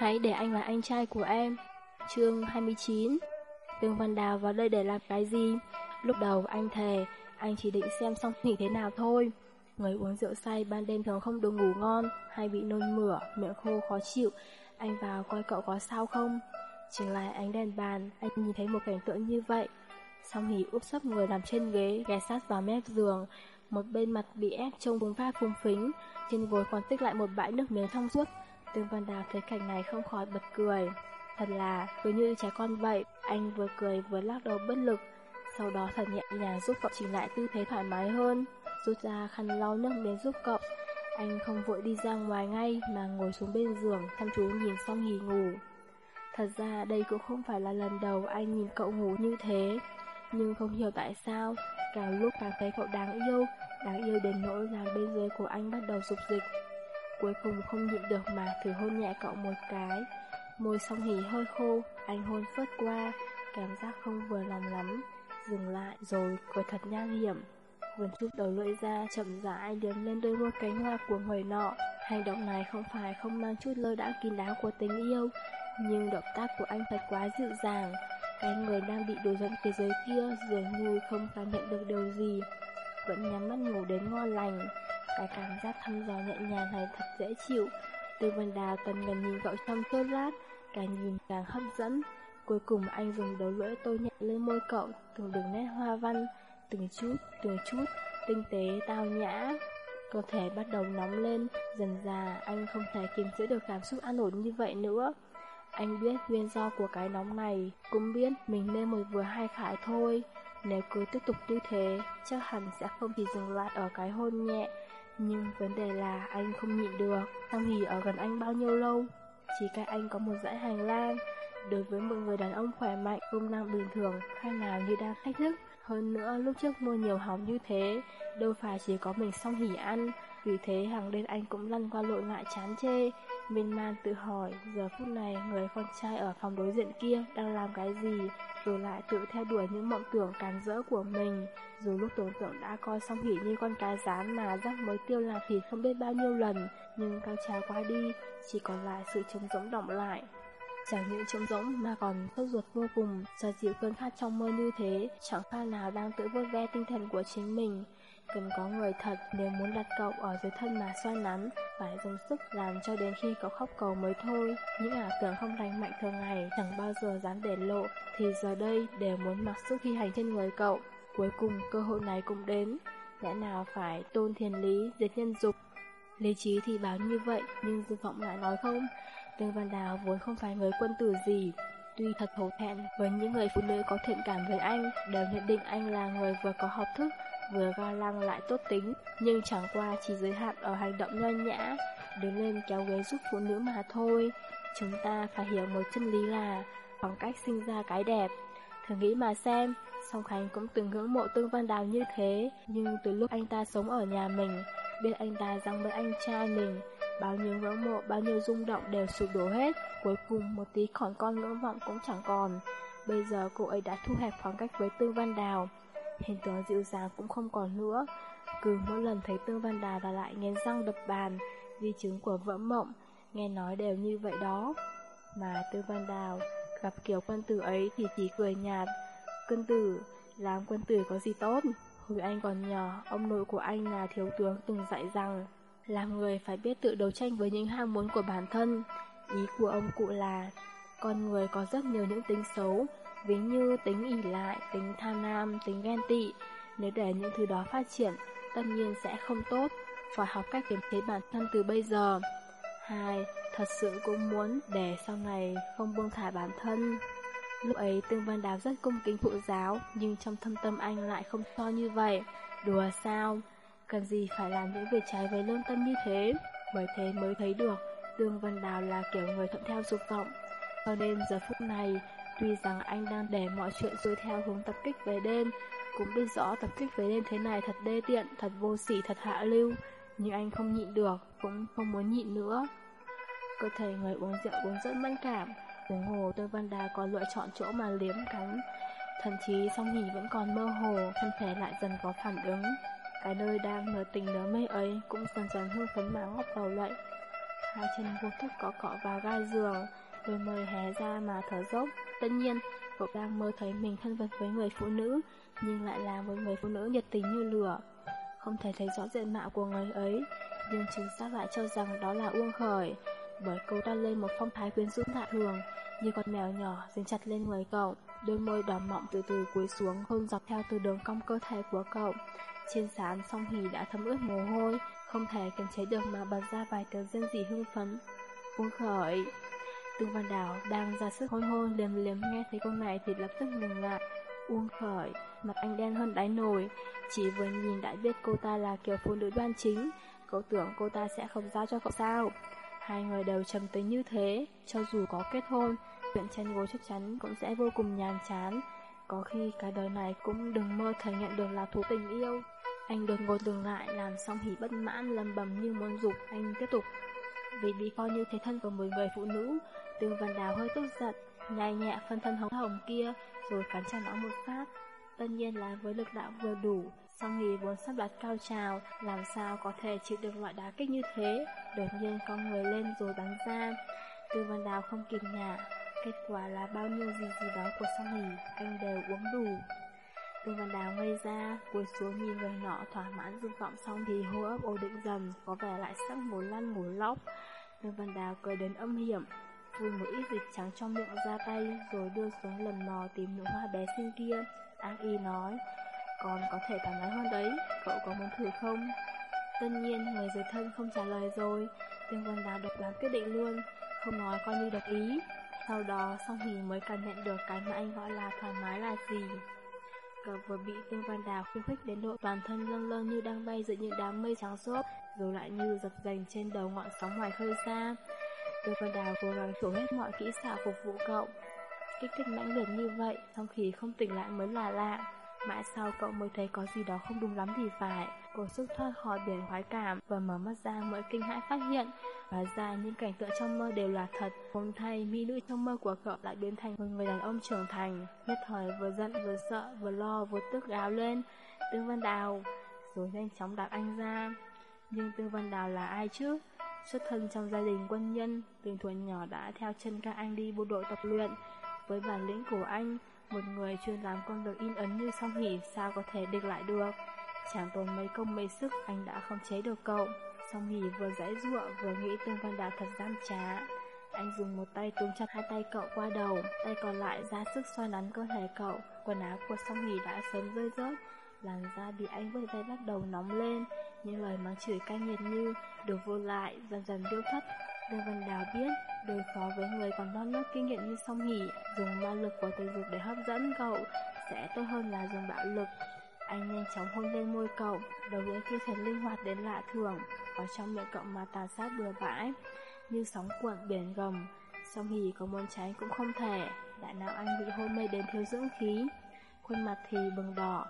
Hãy để anh là anh trai của em. Chương 29 Tương Văn Đào vào đây để làm cái gì? Lúc đầu anh thề, anh chỉ định xem xong nghỉ thế nào thôi. Người uống rượu say ban đêm thường không được ngủ ngon, hay bị nôn mửa, miệng khô khó chịu. Anh vào coi cậu có sao không? Chỉnh lại ánh đèn bàn, anh nhìn thấy một cảnh tượng như vậy. Song hỉ úp sấp người nằm trên ghế, ghé sát vào mép giường. Một bên mặt bị ép trông vùng pha phùng phính, trên gối còn tích lại một bãi nước miếng thông suốt. Tương Văn Đào thấy cảnh này không khỏi bật cười. Thật là, cứ như trẻ con vậy, anh vừa cười vừa lắc đầu bất lực. Sau đó thật nhẹ nhàng giúp cậu chỉnh lại tư thế thoải mái hơn, rút ra khăn lau nước miếng giúp cậu. Anh không vội đi ra ngoài ngay mà ngồi xuống bên giường chăm chú nhìn xong Hỉ ngủ. Thật ra đây cũng không phải là lần đầu anh nhìn cậu ngủ như thế, nhưng không hiểu tại sao, càng lúc càng thấy cậu đáng yêu, đáng yêu đến nỗi làm bên dưới của anh bắt đầu sụp dịch. Cuối cùng không nhịn được mà thử hôn nhẹ cậu một cái. Môi song hỉ hơi khô, anh hôn phớt qua, cảm giác không vừa lòng lắm. Dừng lại rồi cười thật nhang hiểm. Vườn chút đầu lưỡi ra, chậm rãi điếm lên đôi môi cánh hoa của người nọ. Hành động này không phải không mang chút lơ đã kín đáo của tình yêu, nhưng động tác của anh thật quá dịu dàng. Cái người đang bị đối dẫn thế giới kia dường như không cảm nhận được điều gì, vẫn nhắm mắt ngủ đến ngon lành. Cái cảm giác thăm dò nhẹ nhàng này thật dễ chịu. Tư Vân Đào tần gần nhìn cậu trong chốc lát, càng nhìn càng hấp dẫn. Cuối cùng anh dùng đầu lưỡi tô nhẹ lên môi cậu, từng đường nét hoa văn, từng chút, từng chút, tinh tế, tao nhã. Cơ thể bắt đầu nóng lên, dần già anh không thể kiềm giữ được cảm xúc an ổn như vậy nữa. Anh biết nguyên do của cái nóng này, cũng biết mình nên một vừa hai khải thôi. Nếu cứ tiếp tục như thế, chắc hẳn sẽ không chỉ dừng lại ở cái hôn nhẹ. Nhưng vấn đề là anh không nhịn được, Tam Hỷ ở gần anh bao nhiêu lâu? Chỉ cách anh có một dãy hành lang. Đối với một người đàn ông khỏe mạnh, công năng bình thường, khai nào như đang thách thức. Hơn nữa, lúc trước mua nhiều hóng như thế, đâu phải chỉ có mình song hỉ ăn. Vì thế hàng đêm anh cũng lăn qua lộn lại chán chê, Miên man tự hỏi, giờ phút này người con trai ở phòng đối diện kia đang làm cái gì, rồi lại tự theo đuổi những mộng tưởng cản rỡ của mình. Dù lúc tưởng tượng đã coi song hỉ như con cá rán mà rắc mới tiêu làm thịt không biết bao nhiêu lần, nhưng cao trào qua đi, chỉ còn lại sự trống rỗng động lại. Chẳng những trống rỗng mà còn sốt ruột vô cùng, giờ dịu cơn khát trong mơ như thế, chẳng khác nào đang tự vớt ve tinh thần của chính mình. Cần có người thật nếu muốn đặt cậu ở dưới thân mà xoay nắn, phải dùng sức làm cho đến khi cậu khóc cầu mới thôi. Những ảo tưởng không lành mạnh thường ngày chẳng bao giờ dám để lộ, thì giờ đây đều muốn mặc sức thi hành trên người cậu. Cuối cùng cơ hội này cũng đến, lẽ nào phải tôn thiền lý, diệt nhân dục. Lý trí thì báo như vậy, nhưng dư vọng lại nói không. Tương Văn Đào vốn không phải người quân tử gì, Tuy thật hổ thẹn với những người phụ nữ có thiện cảm với anh, đều nhận định anh là người vừa có học thức, vừa ga lăng lại tốt tính, nhưng chẳng qua chỉ giới hạn ở hành động nho nhã, đứng lên kéo ghế giúp phụ nữ mà thôi. Chúng ta phải hiểu một chân lý là khoảng cách sinh ra cái đẹp. Thử nghĩ mà xem, Song Khánh cũng từng ngưỡng mộ Tương Văn Đào như thế, nhưng từ lúc anh ta sống ở nhà mình, biết anh ta rằng với anh trai mình, bao nhiêu ngưỡng mộ, bao nhiêu rung động đều sụp đổ hết, cuối cùng một tí còn con ngưỡng vọng cũng chẳng còn. Bây giờ cô ấy đã thu hẹp khoảng cách với Tương Văn Đào, Hình tượng dịu dàng cũng không còn nữa. Cứ mỗi lần thấy Tương Văn Đà và lại nghiến răng đập bàn Di chứng của vỡ mộng, Nghe nói đều như vậy đó. Mà Tương Văn Đào Gặp kiểu quân tử ấy thì chỉ cười nhạt. Quân tử, Làm quân tử có gì tốt? Hồi anh còn nhỏ, Ông nội của anh là thiếu tướng từng dạy rằng Làm người phải biết tự đấu tranh với những ham muốn của bản thân. Ý của ông cụ là Con người có rất nhiều những tính xấu ví như tính ỉ lại, tính tham lam, tính ghen tị. Nếu để những thứ đó phát triển, tất nhiên sẽ không tốt, phải học cách kiềm chế bản thân từ bây giờ. Hai, thật sự cũng muốn để sau này không buông thả bản thân. Lúc ấy Tương Văn Đào rất cung kính phụ giáo, nhưng trong thâm tâm anh lại không so như vậy. Đùa sao? Cần gì phải làm những việc trái với lương tâm như thế? Bởi thế mới thấy được, Tương Văn Đào là kiểu người thuận theo dục vọng. Cho nên giờ phút này, Tuy rằng anh đang để mọi chuyện xuôi theo hướng tập kích về đêm, cũng biết rõ tập kích về đêm thế này thật đê tiện, thật vô sỉ, thật hạ lưu, nhưng anh không nhịn được, cũng không muốn nhịn nữa. Cơ thể người uống rượu uống rất mẫn cảm, huống hồ tôi Văn Đà còn lựa chọn chỗ mà liếm cắn. Thậm chí song nhỉ vẫn còn mơ hồ, thân thể lại dần có phản ứng. Cái nơi đang nở tình nở mê ấy cũng dần dần hương phấn mà ngóc đầu lậy. hai chân vô thức có cọ vào gai giường, đôi môi hé ra mà thở dốc. Tất nhiên, cậu đang mơ thấy mình thân vật với người phụ nữ, nhưng lại là một người phụ nữ nhiệt tình như lửa. Không thể thấy rõ diện mạo của người ấy, nhưng chính xác lại cho rằng đó là Uông Khởi, bởi cô ta lên một phong thái quyến rũ lạ thường, như con mèo nhỏ dính chặt lên người cậu. Đôi môi đỏ mọng từ từ cúi xuống hôn dọc theo từ đường cong cơ thể của cậu. Trên sàn song hỉ đã thấm ướt mồ hôi, không thể kiềm chế được mà bật ra vài tiếng dân rỉ hưng phấn. Uông khởi. Tương Văn Đào đang ra sức hôn hôn liếm liếm nghe thấy câu này thì lập tức ngừng lại. Uông khởi, mặt anh đen hơn đáy nồi, chỉ vừa nhìn đã biết cô ta là kiểu phụ nữ đoan chính. Cậu tưởng cô ta sẽ không giao cho cậu sao? Hai người đều trầm tính như thế, cho dù có kết hôn, chuyện chăn gối chắc chắn cũng sẽ vô cùng nhàm chán. Có khi cả đời này cũng đừng mơ thể nhận được là thú tình yêu. Anh đột ngột dừng lại, làm xong hỉ bất mãn, lầm bầm như muốn dục anh tiếp tục. Vì bị coi như thế thân của một người phụ nữ, Tương Văn Đào hơi tức giận, nhai nhẹ phân thân hồng hồng kia, rồi cắn cho nó một phát. Tất nhiên là với lực đạo vừa đủ, song nghỉ vốn sắp đặt cao trào, làm sao có thể chịu được loại đá kích như thế, đột nhiên con người lên rồi bắn ra. Tương Văn Đào không kịp nhả, kết quả là bao nhiêu gì gì đó của song nghỉ, anh đều uống đủ. Tương Văn Đào ngây ra, cúi xuống nhìn người nọ thỏa mãn dục vọng xong thì hô ấp ổn định dần, có vẻ lại sắc muốn lăn muốn lóc. Tương Văn Đào cười đến âm hiểm, vùi một ít dịch trắng trong miệng ra tay, rồi đưa xuống lần mò tìm nụ hoa bé xinh kia. An y nói, còn có thể thoải mái hơn đấy, cậu có muốn thử không? Tất nhiên, người dưới thân không trả lời rồi, Tương vân Đào độc làm quyết định luôn, không nói coi như độc ý. Sau đó, song hỉ mới cảm nhận được cái mà anh gọi là thoải mái là gì. Cậu vừa bị Tương Văn Đào khuyên khích đến độ toàn thân lâng lơ như đang bay giữa những đám mây trắng xốp, rồi lại như dập dành trên đầu ngọn sóng ngoài khơi xa. Tôi Văn Đào cố gắng thổ hết mọi kỹ xảo phục vụ cậu. Kích thích mãnh liệt như vậy, trong khi không tỉnh lại mới là lạ. Mãi sau cậu mới thấy có gì đó không đúng lắm thì phải. Cô sức thoát khỏi biển khoái cảm và mở mắt ra mới kinh hãi phát hiện. Và ra những cảnh tượng trong mơ đều là thật. Không thay, mỹ nữ trong mơ của cậu lại biến thành một người đàn ông trưởng thành. Nhất thời vừa giận vừa sợ, vừa lo vừa tức gáo lên. Tương Văn Đào, rồi nhanh chóng đạp anh ra. Nhưng Tương Văn Đào là ai chứ? Xuất thân trong gia đình quân nhân, từ thuở nhỏ đã theo chân các anh đi bộ đội tập luyện. Với bản lĩnh của anh, một người chuyên làm công việc in ấn như song hỉ sao có thể địch lại được. Chẳng tốn mấy công mấy sức anh đã không chế được cậu. Song hỉ vừa giãy ruộng vừa nghĩ Tương Văn Đạt thật gian trá. Anh dùng một tay túm chặt hai tay cậu qua đầu, tay còn lại ra sức xoa nắn cơ thể cậu. Quần áo của song hỉ đã sớm rơi rớt, làn da bị anh vươn tay bắt đầu nóng lên. Những lời mắng chửi cay nghiệt như được vô lại dần dần tiêu thất. Đường Văn Đào biết đối phó với người còn non nớt kinh nghiệm như song hỉ, dùng ma lực của tình dục để hấp dẫn cậu sẽ tốt hơn là dùng bạo lực. Anh nhanh chóng hôn lên môi cậu, đầu lưỡi kia thật linh hoạt đến lạ thường, ở trong miệng cậu mà tàn sát bừa bãi, như sóng cuộn biển gầm. Song hỉ có muốn tránh cũng không thể, đại nào anh bị hôn mê đến thiếu dưỡng khí. Khuôn mặt thì bừng đỏ,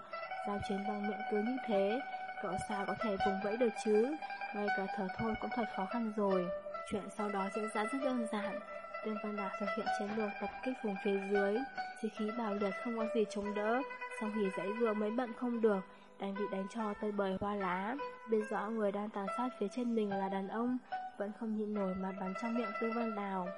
giao chiến bằng miệng cứ như thế, cậu sao có thể vùng vẫy được chứ, ngay cả thở thôi cũng thật khó khăn rồi. Chuyện sau đó diễn ra rất đơn giản. Tên Văn Đạc thực hiện chiến lược tập kích vùng phía dưới, chỉ khí bảo liệt không có gì chống đỡ, song hỉ dãy vừa mới bận không được, đang bị đánh cho tơi bời hoa lá. Biết rõ người đang tàn sát phía trên mình là đàn ông, vẫn không nhịn nổi mà bắn trong miệng tư Văn Đào.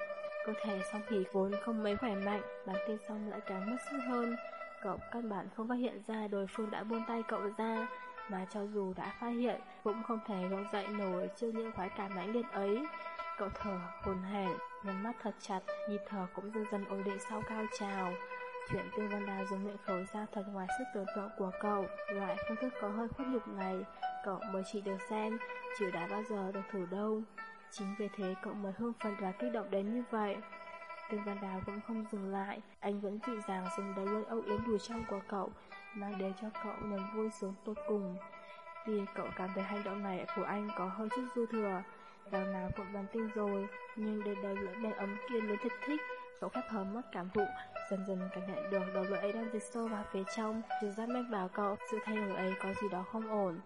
Cơ thể song hỉ vốn không mấy khỏe mạnh, bắn tên xong lại càng mất sức hơn. Cậu căn bản không phát hiện ra đối phương đã buông tay cậu ra, mà cho dù đã phát hiện cũng không thể gồng dậy nổi trước những khoái cảm mãnh liệt ấy. Cậu thở hồn hển, nhắm mắt thật chặt, nhịp thở cũng dần dần ổn định sau cao trào. Chuyện Tương Văn Đào dùng miệng khẩu ra thật ngoài sức tưởng tượng của cậu, loại phương thức có hơi khuất nhục này, cậu mới chỉ được xem, chứ đã bao giờ được thử đâu. Chính vì thế cậu mới hưng phấn và kích động đến như vậy. Tương Văn Đào cũng không dừng lại, anh vẫn dịu dàng dùng đầu lưỡi âu yếm đùi trong của cậu, mang đến cho cậu niềm vui sướng tột cùng. Vì cậu cảm thấy hành động này của anh có hơi chút dư thừa, đằng nào cũng đoán tin rồi, nhưng để đầu lưỡi đen ấm kia đến thích thích, cậu khép hờ mất cảm thụ, dần dần cảm nhận được đầu lưỡi ấy đang dịch sâu vào phía trong, từ giác mách bảo cậu sự thay đổi ấy có gì đó không ổn.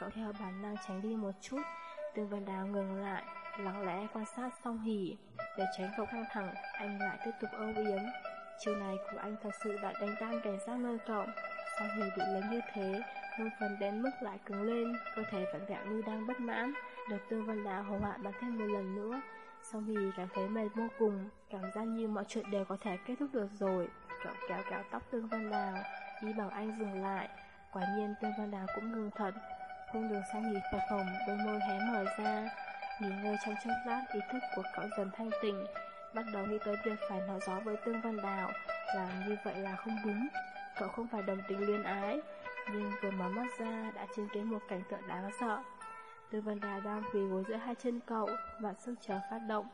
Cậu theo bản năng tránh đi một chút, Tương Vân Đào ngừng lại, lặng lẽ quan sát song hỉ, để tránh cậu căng thẳng, anh lại tiếp tục âu yếm. Chiều này của anh thật sự đã đánh tan cảnh giác nơi cậu, sau khi bị lấy như thế, hưng phấn đến mức lại cứng lên, cơ thể vẫn dạng như đang bất mãn, được Tương Văn Đào hồ hạ bằng thêm một lần nữa. sau Hỷ cảm thấy mệt vô cùng, cảm giác như mọi chuyện đều có thể kết thúc được rồi. Cậu kéo kéo tóc Tương Văn Đào, ý bảo anh dừng lại. Quả nhiên Tương Văn Đào cũng ngừng thật. Không đường sang Hỷ vào phòng, đôi môi hé mở ra. Nghỉ ngơi trong chốc lát, ý thức của cậu dần thanh tỉnh. Bắt đầu nghĩ tới việc phải nói gió với Tương Văn Đào, làm như vậy là không đúng. Cậu không phải đồng tình luyến ái, nhưng vừa mở mắt ra đã chứng kiến một cảnh tượng đáng sợ. Tư Vân Đà đang quỳ gối giữa hai chân cậu, và sức chờ phát động.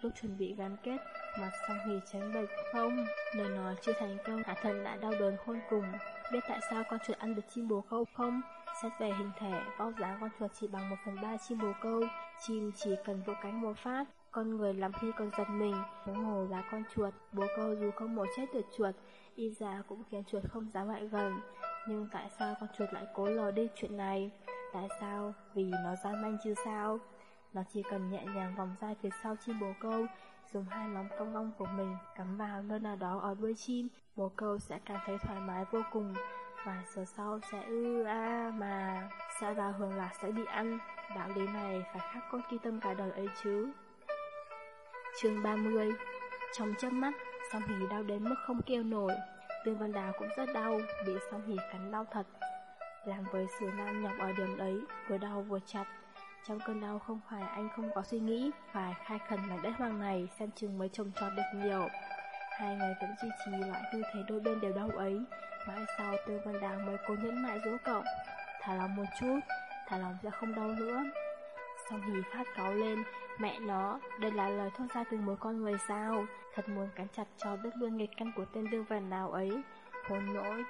Lúc chuẩn bị gắn kết, mặt song hì tránh bệnh không, lời nói chưa thành công, hạ thần đã đau đớn khôn cùng. Biết tại sao con chuột ăn được chim bồ câu không? Xét về hình thể, vóc dáng con chuột chỉ bằng một phần ba chim bồ câu, chim chỉ cần vỗ cánh một phát, con người lắm khi còn giật mình, bố hồ là con chuột, bố câu dù không mổ chết được chuột, y già cũng khiến chuột không dám lại gần. Nhưng tại sao con chuột lại cố lờ đi chuyện này? Tại sao? Vì nó gian manh chứ sao? Nó chỉ cần nhẹ nhàng vòng ra phía sau chim bồ câu, dùng hai móng cong cong của mình cắm vào nơi nào đó ở đuôi chim, bồ câu sẽ cảm thấy thoải mái vô cùng. Và giờ sau sẽ ư a mà, sẽ vào hưởng lạc sẽ bị ăn. Đạo lý này phải khắc cốt ghi tâm cả đời ấy chứ chương 30 Trong chớp mắt, song hỉ đau đến mức không kêu nổi. Tương Văn Đào cũng rất đau, bị song hỉ cắn đau thật. Làm với sự nam nhọc ở điểm ấy, vừa đau vừa chặt. Trong cơn đau không phải anh không có suy nghĩ Phải khai khẩn mảnh đất hoang này xem chừng mới trồng trọt được nhiều. Hai người vẫn duy trì loại tư thế đôi bên đều đau ấy Mãi sau Tương Văn Đào mới cố nhẫn mại dỗ cậu. Thả lòng một chút, thả lòng sẽ không đau nữa. Song hỉ phát cáo lên Mẹ nó, đây là lời thốt ra từ một con người sao? Thật muốn cắn chặt cho đứt luôn nghịch căn của tên đương vần nào ấy. Hồn nỗi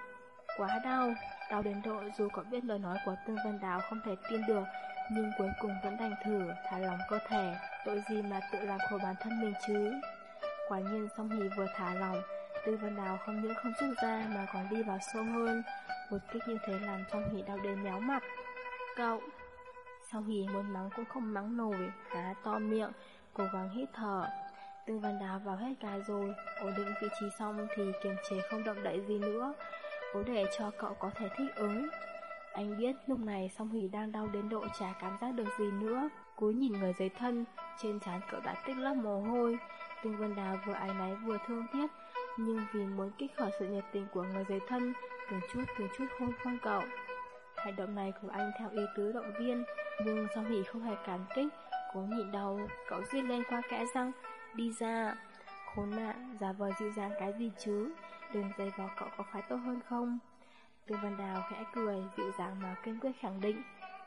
Quá đau. Đau đến độ dù có biết lời nói của Tương Vân Đào không thể tin được Nhưng cuối cùng vẫn đành thử Thả lòng cơ thể. Tội gì mà tự làm khổ bản thân mình chứ? Quả nhiên song hỉ vừa thả lòng tư Vân Đào không những không rút ra Mà còn đi vào sâu hơn. Một kích như thế làm song hỉ đau đến méo mặt. Cậu sau khi muốn mắng cũng không mắng nổi, há to miệng, cố gắng hít thở. Tư văn đào vào hết cái rồi, ổn định vị trí xong thì kiềm chế không động đậy gì nữa, cố để cho cậu có thể thích ứng. Anh biết lúc này song Hỷ đang đau đến độ chả cảm giác được gì nữa. Cúi nhìn người giấy thân, trên trán cậu đã tích lớp mồ hôi. Tương Vân Đào vừa ái náy vừa thương tiếc, nhưng vì muốn kích khởi sự nhiệt tình của người giấy thân, từng chút từng chút hôn hôn cậu. Hành động này của anh theo ý tứ động viên, nhưng do hỷ không hề cảm kích, cố nhịn đầu, cậu giết lên qua kẽ răng, đi ra. Khốn nạn, giả vờ dịu dàng cái gì chứ, đừng dây vào cậu có phải tốt hơn không? Tư Văn Đào khẽ cười, dịu dàng mà kiên quyết khẳng định,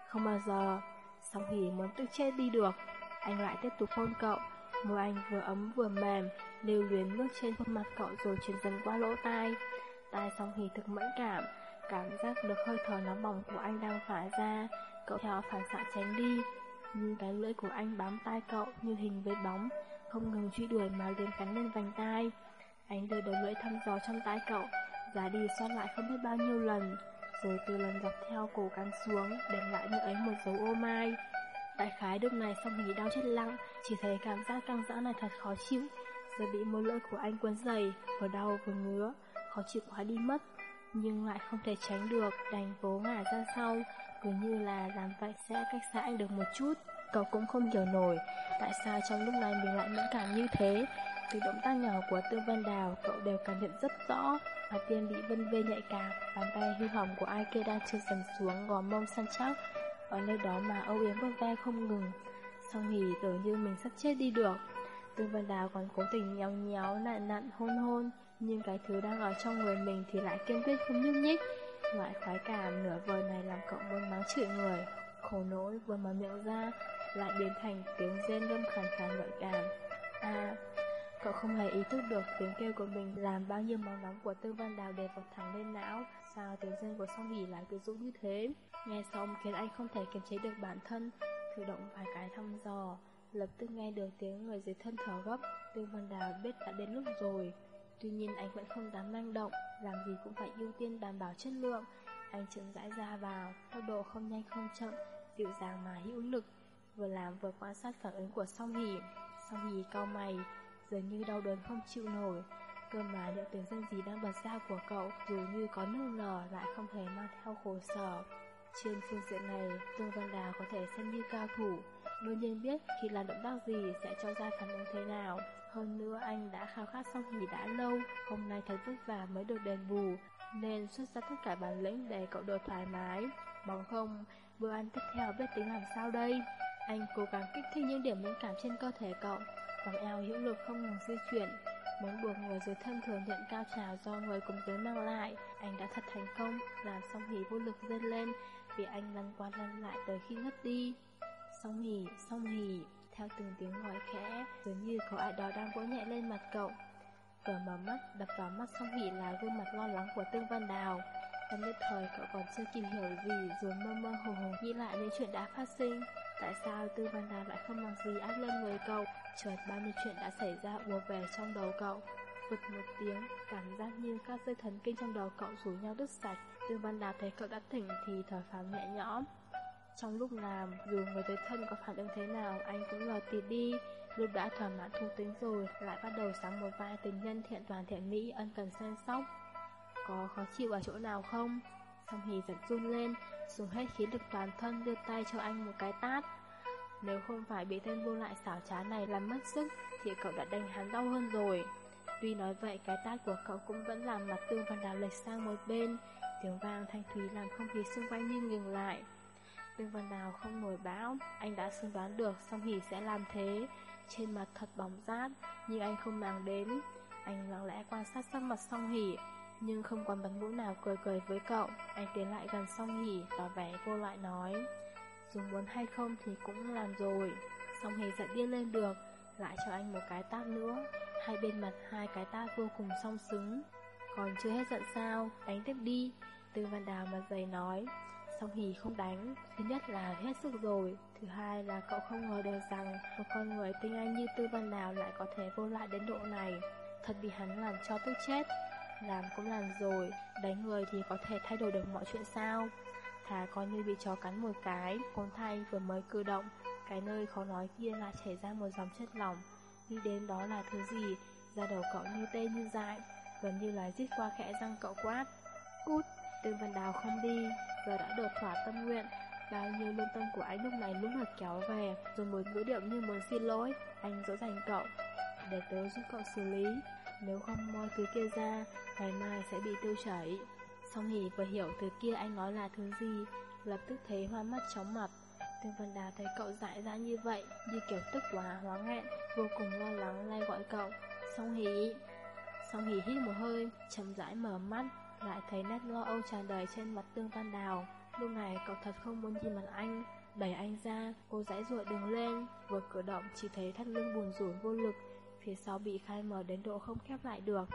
không bao giờ. Song hỷ muốn tự chết đi được, anh lại tiếp tục hôn cậu, môi anh vừa ấm vừa mềm, lưu luyến nước trên khuôn mặt cậu rồi chuyển dần qua lỗ tai. Tai song hỷ thực mẫn cảm, cảm giác được hơi thở nóng bỏng của anh đang phả ra, cậu theo phản xạ tránh đi. Nhưng cái lưỡi của anh bám tai cậu như hình với bóng, không ngừng truy đuổi mà liền cắn lên vành tai. Anh đưa đầu lưỡi thăm dò trong tai cậu, giá đi xoát lại không biết bao nhiêu lần, rồi từ lần dọc theo cổ cắn xuống, để lại như ấy một dấu ô mai. Đại khái lúc này xong nghỉ đau chết lặng, chỉ thấy cảm giác căng dã này thật khó chịu, rồi bị môi lưỡi của anh quấn dày, vừa đau vừa ngứa, khó chịu quá đi mất nhưng lại không thể tránh được, đành vố ngả ra sau, cứ như là làm vậy sẽ cách xa anh được một chút. Cậu cũng không hiểu nổi, tại sao trong lúc này mình lại mẫn cảm như thế. Từ động tác nhỏ của Tư Vân Đào, cậu đều cảm nhận rất rõ. Hà tiên bị vân vê nhạy cảm, bàn tay hư hỏng của ai kia đang trượt dần xuống gò mông săn chắc. Ở nơi đó mà âu yếm vân ve không ngừng. xong hỉ tưởng như mình sắp chết đi được. Tư Vân Đào còn cố tình nhéo nhéo nặn nặn hôn hôn nhưng cái thứ đang ở trong người mình thì lại kiên quyết không nhúc nhích. Loại khoái cảm nửa vời này làm cậu muốn mắng chửi người. Khổ nỗi vừa mở miệng ra, lại biến thành tiếng rên râm khàn khàn gợi cảm. À, cậu không hề ý thức được tiếng kêu của mình làm bao nhiêu máu nóng của Tư Văn Đào đè vào thẳng lên não. Sao tiếng rên của song hỉ lại cứ dũng như thế? Nghe xong khiến anh không thể kiềm chế được bản thân, thử động vài cái thăm dò. Lập tức nghe được tiếng người dưới thân thở gấp, Tư Văn Đào biết đã đến lúc rồi. Tuy nhiên anh vẫn không dám manh động, làm gì cũng phải ưu tiên đảm bảo chất lượng. Anh chậm rãi ra vào, tốc độ không nhanh không chậm, dịu dàng mà hữu lực, vừa làm vừa quan sát phản ứng của song hỉ. Song hỉ cao mày, dường như đau đớn không chịu nổi. Cơ mà những tiếng dân gì đang bật ra của cậu Dù như có nương nở lại không hề mang theo khổ sở Trên phương diện này Tương Văn Đào có thể xem như cao thủ Đương nhiên biết khi làm động tác gì Sẽ cho ra phản ứng thế nào. Hơn nữa, anh đã khao khát song nghỉ đã lâu, Hôm nay thật vất vả mới được đền bù, Nên xuất ra tất cả bản lĩnh Để cậu đồ thoải mái. Bằng không, bữa ăn tiếp theo biết tính làm sao đây? Anh cố gắng kích thích những điểm mẫn cảm trên cơ thể cậu Vòng eo hữu lực không ngừng di chuyển. Muốn buộc người dưới thân thừa nhận cao trào do người cùng giới mang lại, Anh đã thật thành công, Làm song hỉ vô lực dâng lên, Vì anh lăn qua lăn lại tới khi ngất đi. Song hỉ, song hỉ Theo từng tiếng gọi khẽ Dường như có ai đó đang vỗ nhẹ lên mặt cậu. Vừa mở mắt đập vào mắt song hỉ là gương mặt lo lắng của Tương Văn Đào. Trong nhất thời cậu còn chưa kịp hiểu gì Rồi mơ mơ hồ hồ nghĩ lại những chuyện đã phát sinh. Tại sao Tư Văn Đào lại không làm gì áp lên người cậu? Chợt bao nhiêu chuyện đã xảy ra ùa về trong đầu cậu. Vụt một tiếng Cảm giác như các dây thần kinh trong đầu cậu rủ nhau đứt sạch. Tư Văn Đào thấy cậu đã tỉnh Thì thở phào nhẹ nhõm. Trong lúc làm, Dù người tới thân có phản ứng thế nào, Anh cũng lờ tịt đi. Lúc đã thỏa mãn thu tính rồi, Lại bắt đầu sáng một vai tình nhân thiện toàn thiện mỹ, Ân cần săn sóc. Có khó chịu ở chỗ nào không? Song Hì giật run lên, Dùng hết khí lực toàn thân đưa tay cho anh một cái tát. Nếu không phải bị tên vô lại xảo trá này làm mất sức, Thì cậu đã đánh hắn đau hơn rồi. Tuy nói vậy, cái tát của cậu cũng vẫn làm mặt tương văn đào lệch sang một bên. Tiếng vang thanh thúy làm không khí xung quanh như ngừng lại. Đừng phần nào không nổi bão Anh đã suy đoán được song hỉ sẽ làm thế Trên mặt thật bóng rát Nhưng anh không màng đến Anh lặng lẽ quan sát sắc mặt song hỉ nhưng không còn bắn mũi nào cười cười với cậu. Anh tiến lại gần song hỉ, tỏ vẻ vô lại nói. Dù muốn hay không thì cũng làm rồi. Song hỉ giận điên lên được, lại cho anh một cái tát nữa. Hai bên mặt hai cái tát vô cùng song xứng. Còn chưa hết giận sao, đánh tiếp đi. Tư Văn Đào mặt dày nói. Song hỉ không đánh, thứ nhất là hết sức rồi, thứ hai là cậu không ngờ được rằng một con người tinh anh như Tư Văn Đào lại có thể vô lại đến độ này. Thật bị hắn làm cho tức chết. Làm cũng làm rồi, đánh người thì có thể thay đổi được mọi chuyện sao? Thà coi như bị chó cắn một cái, con thay vừa mới cử động, cái nơi khó nói kia là chảy ra một dòng chất lỏng. đi đến đó là thứ gì, ra đầu cậu như tê như dại, gần như là giết qua khẽ răng cậu quát. Cút, Tương Văn Đào không đi, giờ đã được thỏa tâm nguyện, bao nhiêu lương tâm của anh lúc này lúc lượt kéo về, rồi một ngữ điệu như muốn xin lỗi, anh dỗ dành cậu, để tớ giúp cậu xử lý. Nếu không moi thứ kia ra, ngày mai sẽ bị tiêu chảy. Song Hỷ vừa hiểu thứ kia anh nói là thứ gì, lập tức thấy hoa mắt chóng mặt. Tương Vân Đào thấy cậu dại ra như vậy, như kiểu tức quá hóa nghẹn, vô cùng lo lắng lay gọi cậu. Song Hỷ. Song Hỷ hít một hơi, chậm rãi mở mắt, lại thấy nét lo âu tràn đầy trên mặt Tương Văn Đào. Lúc này cậu thật không muốn nhìn mặt anh, đẩy anh ra, cô dãi ruột đứng lên, vừa cử động chỉ thấy thắt lưng buồn rủn vô lực, phía sau bị khai mở đến độ không khép lại được.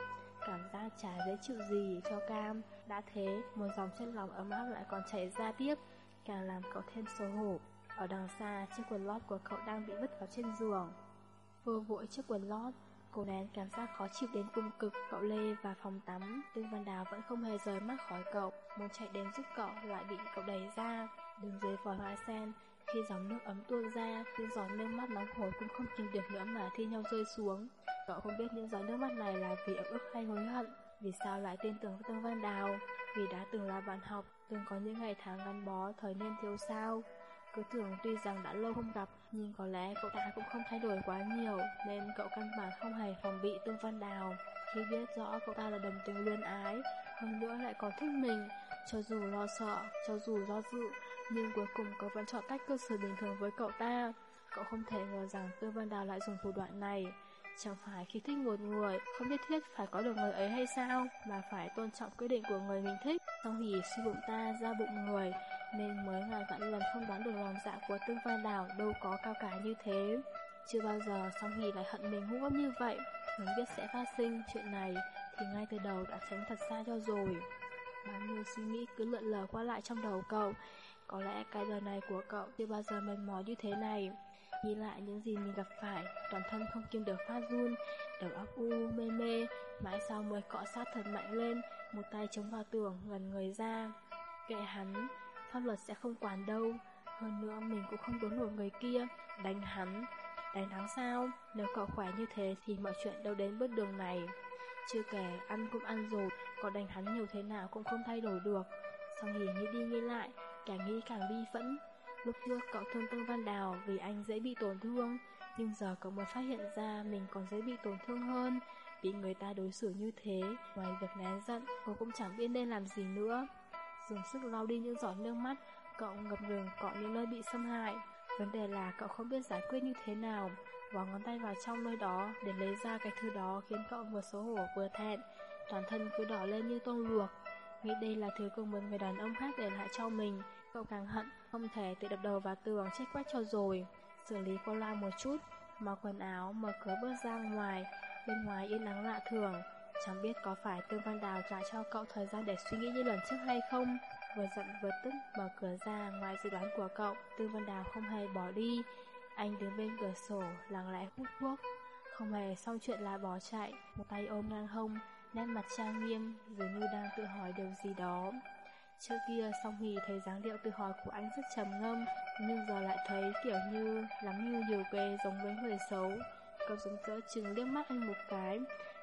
Cảm giác chả dễ chịu gì cho cam, đã thế, một dòng chân lòng ấm áp lại còn chảy ra tiếp, càng làm cậu thêm xấu hổ. Ở đằng xa, chiếc quần lót của cậu đang bị vứt vào trên giường. Vô vội chiếc quần lót, cô nén cảm giác khó chịu đến cùng cực, cậu lê và phòng tắm, Tương Văn Đào vẫn không hề rời mắt khỏi cậu, muốn chạy đến giúp cậu lại bị cậu đẩy ra. Đứng dưới vòi hoa sen, khi dòng nước ấm tuôn ra, những giọt nước mắt nóng hổi cũng không kìm được nữa mà thi nhau rơi xuống. Cậu không biết những giọt nước mắt này là vì ấm ức hay hối hận, vì sao lại tin tưởng Tương Văn Đào, vì đã từng là bạn học, từng có những ngày tháng gắn bó thời niên thiếu sao. Cứ tưởng tuy rằng đã lâu không gặp, nhưng có lẽ cậu ta cũng không thay đổi quá nhiều, nên cậu căn bản không hề phòng bị Tương Văn Đào. Khi biết rõ cậu ta là đồng tình luyên ái, hơn nữa lại còn thích mình, cho dù lo sợ, cho dù do dự, nhưng cuối cùng cậu vẫn chọn cách cư xử bình thường với cậu ta. Cậu không thể ngờ rằng Tương Văn Đào lại dùng thủ đoạn này. Chẳng phải khi thích một người, không nhất thiết phải có được người ấy hay sao, mà phải tôn trọng quyết định của người mình thích. Song thì suy bụng ta ra bụng người, nên mới ngàn vạn lần không đoán được lòng dạ của Tương Văn Đào đâu có cao cả như thế. Chưa bao giờ Song Hỷ lại hận mình ngu ngốc như vậy. Nếu biết sẽ phát sinh chuyện này, thì ngay từ đầu đã tránh thật xa cho rồi. Bao nhiêu suy nghĩ cứ lượn lờ qua lại trong đầu cậu, có lẽ cái đời này của cậu chưa bao giờ mệt mỏi như thế này. Nghĩ lại những gì mình gặp phải, toàn thân không kiềm được phát run, đầu óc u mê mê, mãi sau mới cọ sát thật mạnh lên, một tay chống vào tường, gần người ra. Kệ hắn, pháp luật sẽ không quản đâu. Hơn nữa mình cũng không đốn nổi người kia, đánh hắn. Đánh thắng sao? Nếu cậu khỏe như thế thì mọi chuyện đâu đến bước đường này. Chưa kể ăn cũng ăn rồi, có đánh hắn nhiều thế nào cũng không thay đổi được. Xong Hỷ nghĩ đi nghĩ lại, càng nghĩ càng bi phẫn. Lúc trước cậu thương Tương Văn Đào vì anh dễ bị tổn thương, nhưng giờ cậu mới phát hiện ra mình còn dễ bị tổn thương hơn. Bị người ta đối xử như thế, ngoài việc nén giận, cô cũng chẳng biết nên làm gì nữa. Dùng sức lau đi những giọt nước mắt, cậu ngập ngừng cọ những nơi bị xâm hại. Vấn đề là cậu không biết giải quyết như thế nào. Vò ngón tay vào trong nơi đó để lấy ra cái thứ đó khiến cậu vừa xấu hổ vừa thẹn. Toàn thân cứ đỏ lên như tôm luộc. Nghĩ đây là thứ của một người đàn ông khác để lại cho mình. Cậu càng hận, không thể tự đập đầu vào tường chết quách cho rồi. Xử lý qua loa một chút, mặc quần áo, mở cửa bước ra ngoài. Bên ngoài yên nắng lạ thường. Chẳng biết có phải Tương Văn Đào trả cho cậu thời gian để suy nghĩ như lần trước hay không. Vừa giận vừa tức mở cửa ra ngoài dự đoán của cậu, Tương Văn Đào không hề bỏ đi. Anh đứng bên cửa sổ, lặng lẽ hút thuốc. Không hề xong chuyện là bỏ chạy, một tay ôm ngang hông, nét mặt trang nghiêm, dường như đang tự hỏi điều gì đó. Trước kia song hì thấy dáng điệu tự hỏi của anh rất trầm ngâm, nhưng giờ lại thấy kiểu như lắm như nhiều quê giống với người xấu. Cậu dừng dỡ chừng liếc mắt anh một cái,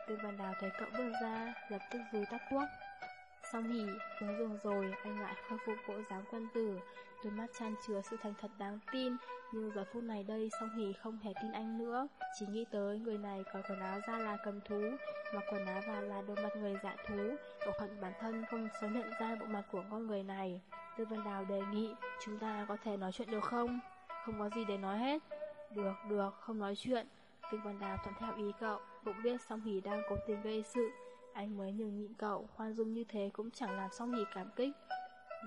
tư Văn Đào thấy cậu bước ra, lập tức rùi tắt thuốc. Xong hỉ, xuống giường rồi, anh lại khôi phục bộ dáng quân tử, đôi mắt chan chứa sự thành thật đáng tin, nhưng giờ phút này đây Song hỷ không hề tin anh nữa, chỉ nghĩ tới người này có quần áo ra là cầm thú, mặc quần áo vào là đôi mặt người dạ thú, cậu hận bản thân không sớm nhận ra bộ mặt của con người này. Tư văn Đào đề nghị, chúng ta có thể nói chuyện được không? Không có gì để nói hết. Được, được, không nói chuyện. Kinh Văn Đào thuận theo ý cậu, cũng biết Song hỉ đang cố tình gây sự, anh mới nhường nhịn cậu, khoan dung như thế cũng chẳng làm Song Hỷ cảm kích.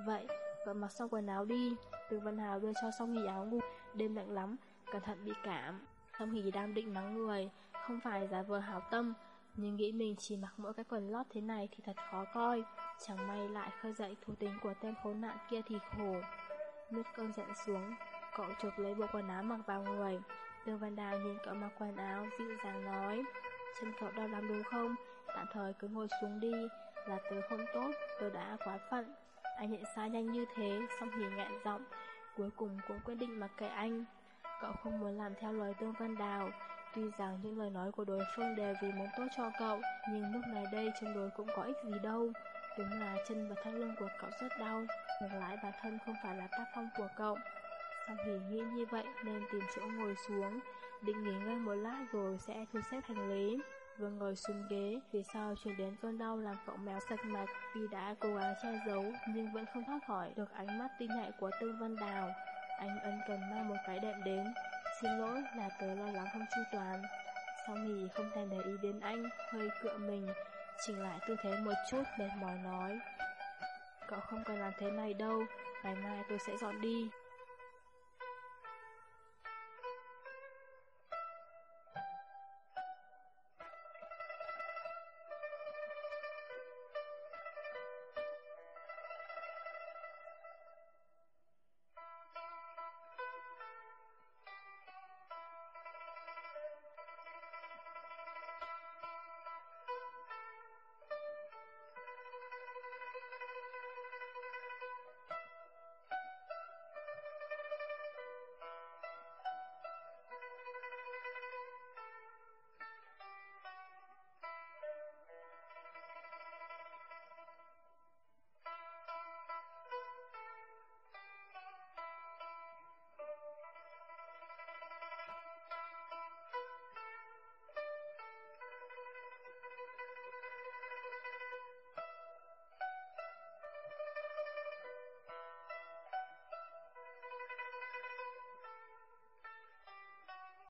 Vậy, cậu mặc xong quần áo đi. Từ Văn Hào đưa cho Song Hỷ áo ngủ, đêm lạnh lắm, cẩn thận bị cảm. Song Hỷ đang định mắng người, không phải giả vờ hảo tâm, nhưng nghĩ mình chỉ mặc mỗi cái quần lót thế này thì thật khó coi. Chẳng may lại khơi dậy thú tính của tên khốn nạn kia thì khổ. Nước cơn giận xuống, cậu chụp lấy bộ quần áo mặc vào người. Đường Văn Đào nhìn cậu mặc quần áo, dịu dàng nói, chân cậu đau lắm đúng không? Tạm thời cứ ngồi xuống đi Là tớ không tốt, tớ đã quá phận. Anh nhận sai nhanh như thế Xong thì ngại giọng Cuối cùng cũng quyết định mặc kệ anh. Cậu không muốn làm theo lời Tương Văn Đào. Tuy rằng những lời nói của đối phương đều vì muốn tốt cho cậu Nhưng lúc này đây trong đối cũng có ích gì đâu. Đúng là chân và thắt lưng của cậu rất đau Ngược lại bản thân không phải là tác phong của cậu sau khi nghĩ như vậy nên tìm chỗ ngồi xuống Định nghỉ ngơi một lát rồi sẽ thu xếp hành lý Vừa ngồi xuống ghế, phía sau truyền đến cơn đau làm cậu mèo sạch mạch vì đã cố gắng che giấu nhưng vẫn không thoát khỏi được ánh mắt tinh nhạy của Tư Văn Đào. Anh ân cần mang một cái đệm đến. Xin lỗi là tớ lo lắng không chu toàn. Sau nghỉ không thèm để ý đến anh, hơi cựa mình, chỉnh lại tư thế một chút mệt mỏi nói. Cậu không cần làm thế này đâu, ngày mai tôi sẽ dọn đi.